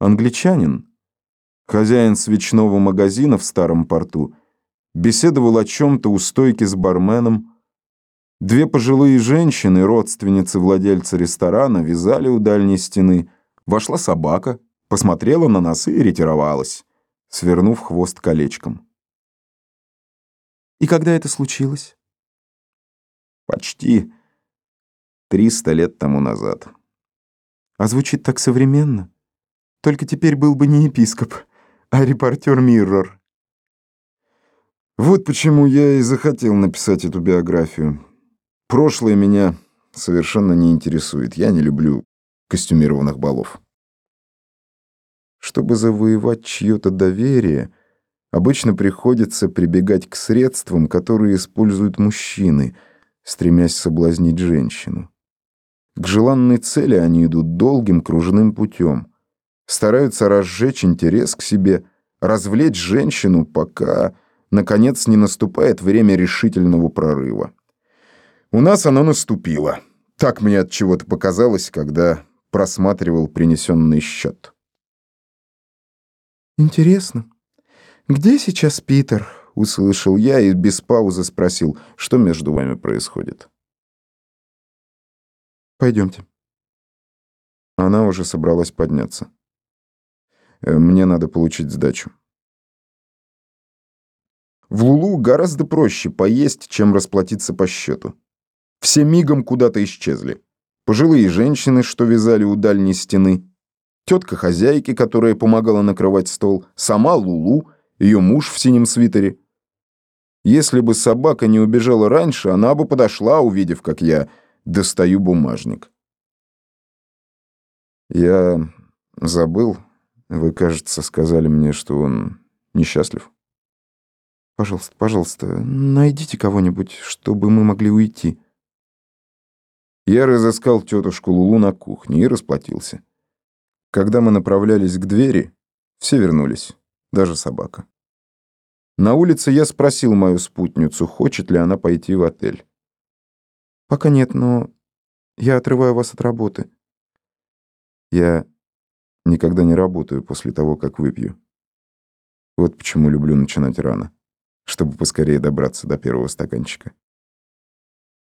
Англичанин, хозяин свечного магазина в старом порту, беседовал о чем-то у стойки с барменом. Две пожилые женщины, родственницы владельца ресторана, вязали у дальней стены. Вошла собака, посмотрела на нас и ретировалась, свернув хвост колечком. И когда это случилось? Почти триста лет тому назад. А звучит так современно. Только теперь был бы не епископ, а репортер Миррор. Вот почему я и захотел написать эту биографию. Прошлое меня совершенно не интересует. Я не люблю костюмированных балов. Чтобы завоевать чье-то доверие, обычно приходится прибегать к средствам, которые используют мужчины, стремясь соблазнить женщину. К желанной цели они идут долгим кружным путем. Стараются разжечь интерес к себе, развлечь женщину, пока, наконец, не наступает время решительного прорыва. У нас оно наступило. Так мне от чего-то показалось, когда просматривал принесенный счет. Интересно. Где сейчас Питер? Услышал я и без паузы спросил, что между вами происходит. Пойдемте. Она уже собралась подняться. Э, мне надо получить сдачу. В Лулу гораздо проще поесть, чем расплатиться по счету. Все мигом куда-то исчезли. Пожилые женщины, что вязали у дальней стены, тетка хозяйки, которая помогала накрывать стол, сама Лулу, ее муж в синем свитере. Если бы собака не убежала раньше, она бы подошла, увидев, как я достаю бумажник. Я забыл, вы, кажется, сказали мне, что он несчастлив. Пожалуйста, пожалуйста, найдите кого-нибудь, чтобы мы могли уйти. Я разыскал тетушку Лулу на кухне и расплатился. Когда мы направлялись к двери, все вернулись, даже собака. На улице я спросил мою спутницу, хочет ли она пойти в отель. Пока нет, но я отрываю вас от работы. Я Никогда не работаю после того, как выпью. Вот почему люблю начинать рано, чтобы поскорее добраться до первого стаканчика.